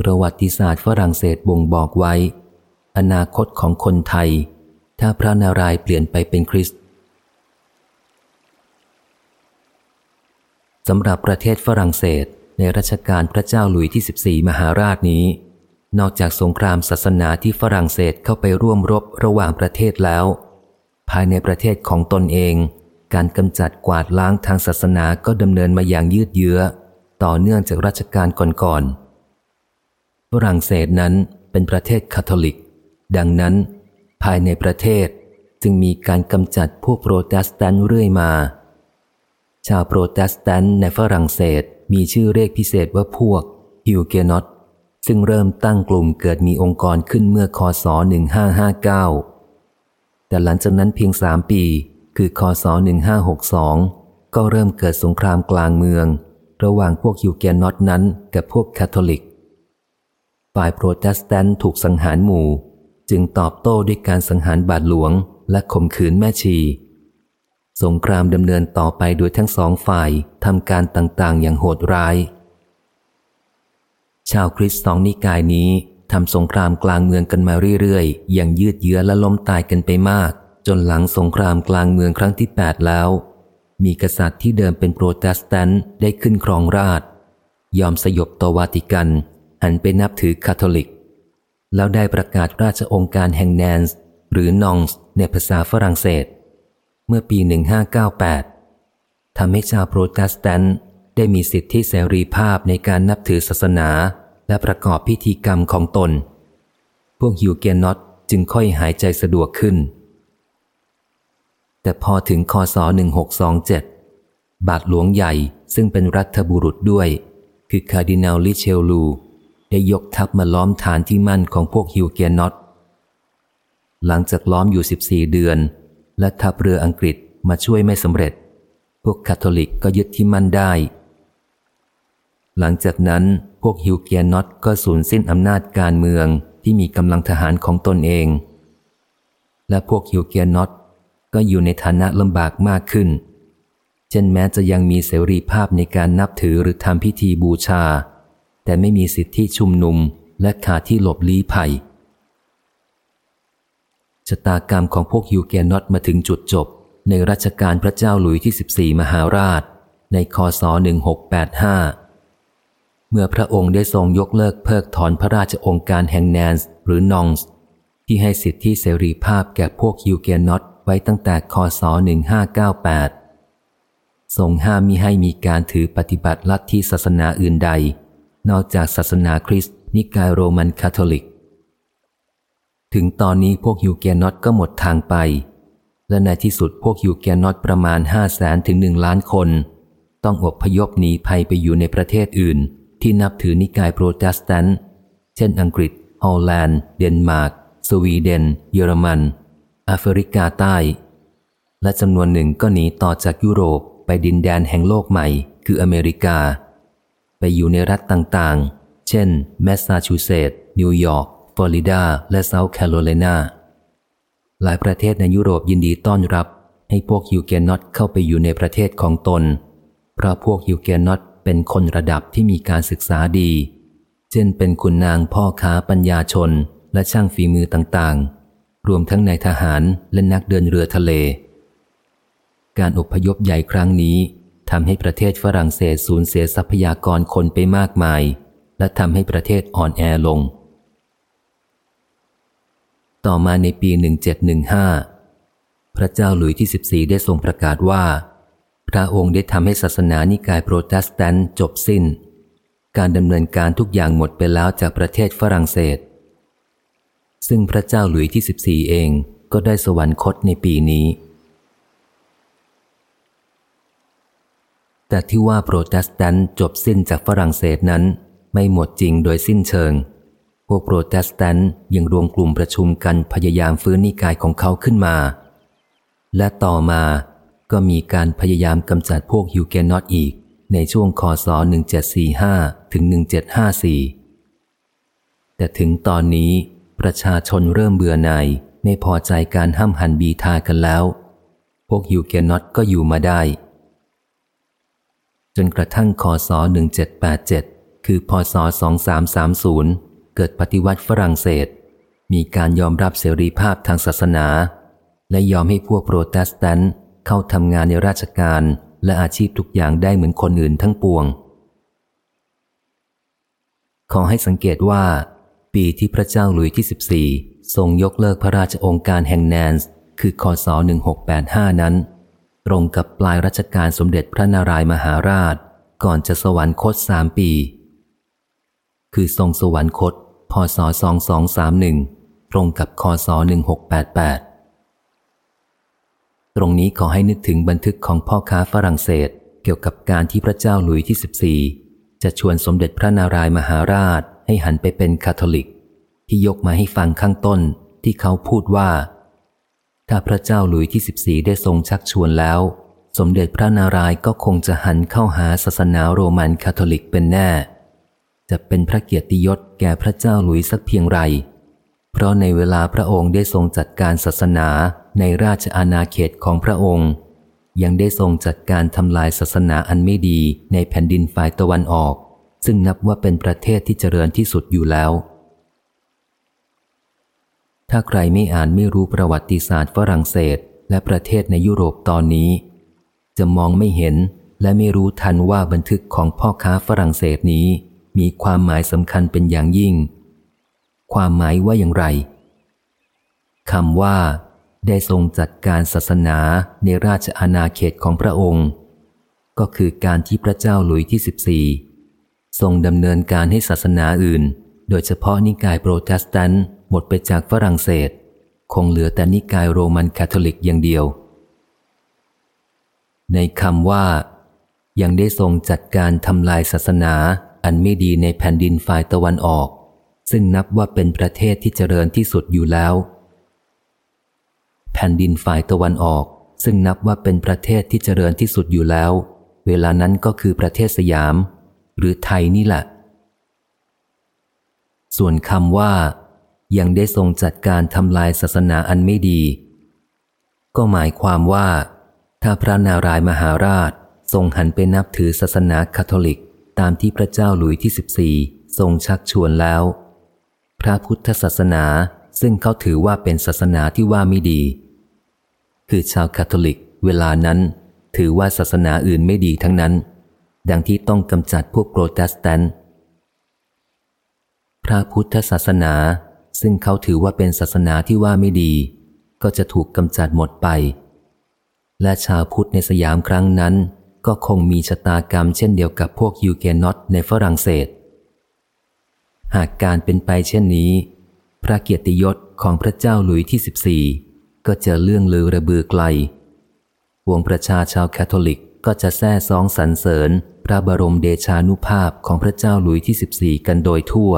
ประวัติศาสตร์ฝรั่งเศสบ่งบอกไว้ อนาคตของคนไทย ถ้าพระนารายเปลี่ยนไปเป็นคริสต์สำหรับประเทศฝรั่งเศสในรัชกาลพระเจ้าหลุยที่ 14 มหาราชนี้ นอกจากสงครามศาสนาที่ฝรั่งเศสเข้าไปร่วมรบระหว่างประเทศแล้ว ภายในประเทศของตนเอง การกำจัดกวาดล้างทางศาสนาก็ดำเนินมาอย่างยืดเยื้อ ต่อเนื่องจากรัชกาลก่อนๆ ฝรั่งเศสนั้นเป็นประเทศคาทอลิก ดังนั้น ภายในประเทศจึงมีการกำจัดพวกโปรเตสแตนต์เรื่อยมา ชาวโปรเตสแตนต์ในฝรั่งเศสมีชื่อเรียกพิเศษว่าพวกฮิวเกนอตซึ่งเริ่มตั้งกลุ่มเกิดมีองค์กรขึ้นเมื่อคศ 1559 แต่หลังจากนั้นเพียงสามปี คือคศ 1562 ก็เริ่มเกิดสงครามกลางเมือง ระหว่างพวกฮิวเกนอตนั้นกับพวกคาทอลิก ฝ่ายโปรเตสแตนต์ถูกสังหารหมู่ จึงตอบโต้ด้วยการสังหารบาทหลวง และข่มขืนแม่ชี สงครามดำเนินต่อไปโดยทั้งสองฝ่ายทำการต่างๆ อย่างโหดร้าย ชาวคริสต์สองนิกายนี้ทำสงครามกลางเมืองกันมาเรื่อยๆ อย่างยืดเยื้อและล้มตายกันไปมาก จนหลังสงครามกลางเมืองครั้งที่แปดแล้ว มีกษัตริย์ที่เดิมเป็นโปรเตสแตนต์ได้ขึ้นครองราชย์ยอมสยบต่อวาติกัน หันไปนับถือคาทอลิก แล้วได้ประกาศราชโองการแห่งแนนต์หรือน็องต์ในภาษาฝรั่งเศส เมื่อปี 1598 ทำให้ชาวโปรเตสแตนต์ได้มีสิทธิเสรีภาพในการนับถือศาสนาและประกอบพิธีกรรมของตน พวกฮิวเกนอตจึงค่อยหายใจสะดวกขึ้น แต่พอถึงคศ 1627 บาทหลวงใหญ่ซึ่งเป็นรัฐบุรุษด้วย คือคาร์ดินาลริเชลิเยอ ได้ยกทัพมาล้อมฐานที่มั่นของพวกฮิวเกนอตหลังจากล้อมอยู่ 14 เดือน และทัพเรืออังกฤษมาช่วยไม่สำเร็จ พวกคาทอลิกก็ยึดที่มั่นได้ หลังจากนั้นพวกฮิวเกียนอตก็สูญสิ้นอำนาจการเมืองที่มีกำลังทหารของตนเอง และพวกฮิวเกียนอตก็อยู่ในฐานะลำบากมากขึ้น เช่นแม้จะยังมีเสรีภาพในการนับถือหรือทำพิธีบูชา แต่ไม่มีสิทธิชุมนุมและขาดที่หลบลี้ภัยชะตากรรมของพวกฮิวแกนอตมาถึงจุดจบ ในรัชกาลพระเจ้าหลุยที่ 14 มหาราช ในคศ 1685 เมื่อพระองค์ได้ทรงยกเลิกเพิกถอนพระราชองค์การแห่งแนนส์หรือนองส์ที่ให้สิทธิเสรีภาพแก่พวกฮิวแกนอตไว้ตั้งแต่คศ 1598 ทรงห้ามมิให้มีการถือปฏิบัติลัทธิศาสนาอื่นใด นอกจากศาสนาคริสต์นิกายโรมันคาทอลิก ถึงตอนนี้พวกยูแกนอตก็หมดทางไป และในที่สุดพวกฮิวเกนอตประมาณห้าแสนถึงหนึ่งล้านคน ต้องอพยพหนีภัยไปอยู่ในประเทศอื่น ที่นับถือนิกายโปรเตสแตนต์เช่นอังกฤษฮอลแลนด์ เดนมาร์ก สวีเดน เยอรมันแอฟริกาใต้ และจำนวนหนึ่งก็หนีต่อจากยุโรปไปดินแดนแห่งโลกใหม่ คืออเมริกา อยู่ในรัฐต่างๆ เช่น แมสซาชูเซตส์นิวยอร์กฟลอริดา และเซาท์แคโรไลนาหลายประเทศในยุโรปยินดีต้อนรับ ให้พวกฮิวเกนอตเข้าไปอยู่ในประเทศของตน เพราะพวกฮิวเกนอตเป็นคนระดับที่มีการศึกษาดี เช่นเป็นคุณนางพ่อค้าปัญญาชน และช่างฝีมือต่างๆ รวมทั้งในทหารและนักเดินเรือทะเล การอพยพใหญ่ครั้งนี้ำให้ประเทศฝรั่งเศสสูญเสียทรัพยากรคนไปมากมาย และทำให้ประเทศอ่อนแอลง ต่อมาในปี 1715 พระเจ้าหลุยที่ 14 ได้ทรงประกาศว่า พระองค์ได้ทำให้ศาสนานิกายโปรเตสแตนต์จบสิ้น การดำเนินการทุกอย่างหมดไปแล้วจากประเทศฝรั่งเศส ซึ่งพระเจ้าหลุยที่ 14 เองก็ได้สวรรคตในปีนี้ แต่ที่ว่าโปรเตสแตนต์จบสิ้นจากฝรั่งเศสนั้น ไม่หมดจริงโดยสิ้นเชิง พวกโปรเตสแตนต์ยังรวมกลุ่มประชุมกันพยายามฟื้นนิกายของเขาขึ้นมา และต่อมาก็มีการพยายามกำจัดพวกฮิวเกนอตอีก ในช่วงคศ 1745 ถึง 1754 แต่ถึงตอนนี้ประชาชนเริ่มเบื่อหน่ายไม่พอใจการห้ำหั่นบีฑากันแล้ว พวกฮิวเกนอตก็อยู่มาได้ จนกระทั่งคศ1787 คือพศ2330 เกิดปฏิวัติฝรั่งเศส มีการยอมรับเสรีภาพทางศาสนา และยอมให้พวกโปรเตสแตนต์เข้าทำงานในราชการและอาชีพทุกอย่างได้เหมือนคนอื่นทั้งปวง ขอให้สังเกตว่า ปีที่พระเจ้าหลุยส์ที่่ 14 ทรงยกเลิกพระราชองค์การแห่งแนนส์ คือคศ1685 นั้น ตรงกับปลายรัชกาลสมเด็จพระนารายมหาราช ก่อนจะสวรรคตสามปี คือทรงสวรรคตพศ 2231 ตรงกับคศ 1688 ตรงนี้ขอให้นึกถึงบันทึกของพ่อค้าฝรั่งเศส เกี่ยวกับการที่พระเจ้าหลุยที่ 14 จะชวนสมเด็จพระนารายมหาราชให้หันไปเป็นคาทอลิก ที่ยกมาให้ฟังข้างต้นที่เขาพูดว่า ถ้าพระเจ้าหลุยที่ 14 ได้ทรงชักชวนแล้ว สมเด็จพระนารายก็คงจะหันเข้าหาศาสนาโรมันคาทอลิกเป็นแน่ จะเป็นพระเกียรติยศแก่พระเจ้าหลุยสักเพียงไร เพราะในเวลาพระองค์ได้ทรงจัดการศาสนาในราชอาณาเขตของพระองค์ ยังได้ทรงจัดการทำลายศาสนาอันไม่ดีในแผ่นดินฝ่ายตะวันออก ซึ่งนับว่าเป็นประเทศที่เจริญที่สุดอยู่แล้ว ถ้าใครไม่อ่านไม่รู้ประวัติศาสตร์ฝรั่งเศส และประเทศในยุโรปตอนนี้ จะมองไม่เห็นและไม่รู้ทันว่าบันทึกของพ่อค้าฝรั่งเศสนี้ มีความหมายสำคัญเป็นอย่างยิ่ง ความหมายว่าอย่างไรคำว่า ได้ทรงจัดการศาสนาในราชอาณาเขตของพระองค์ ก็คือการที่พระเจ้าหลุยที่ 14 ทรงดำเนินการให้ศาสนาอื่น โดยเฉพาะนิกายโปรเตสแตนต์ หมดไปจากฝรั่งเศส คงเหลือแต่นิกายโรมันคาทอลิกอย่างเดียว ในคำว่า ยังได้ทรงจัดการทำลายศาสนาอันไม่ดีในแผ่นดินฝ่ายตะวันออก ซึ่งนับว่าเป็นประเทศที่เจริญที่สุดอยู่แล้ว แผ่นดินฝ่ายตะวันออก ซึ่งนับว่าเป็นประเทศที่เจริญที่สุดอยู่แล้ว เวลานั้นก็คือประเทศสยาม หรือไทยนี่แหละส่วนคำว่า ยังได้ทรงจัดการทำลายศาสนาอันไม่ดี ก็หมายความว่า ถ้าพระนารายมหาราชทรงหันไปนับถือศาสนาคาทอลิกตามที่พระเจ้าหลุยที่ 14 ทรงชักชวนแล้ว พระพุทธศาสนาซึ่งเขาถือว่าเป็นศาสนาที่ว่าไม่ดี คือชาวคาทอลิก เวลานั้น ถือว่าศาสนาอื่นไม่ดีทั้งนั้น ดังที่ต้องกำจัดพวกโปรเตสแตนต์พระพุทธศาสนา ซึ่งเขาถือว่าเป็นศาสนาที่ว่าไม่ดี ก็จะถูกกำจัดหมดไป และชาวพุทธในสยามครั้งนั้น ก็คงมีชะตากรรมเช่นเดียวกับพวกฮิวเกนอตในฝรั่งเศส หากการเป็นไปเช่นนี้ พระเกียรติยศของพระเจ้าหลุยที่ 14 ก็จะเลื่องลือระบือไกล วงประชาชาวแคทอลิกก็จะแซ่ซองสรรเสริญ พระบรมเดชานุภาพของพระเจ้าหลุยที่ 14 กันโดยทั่ว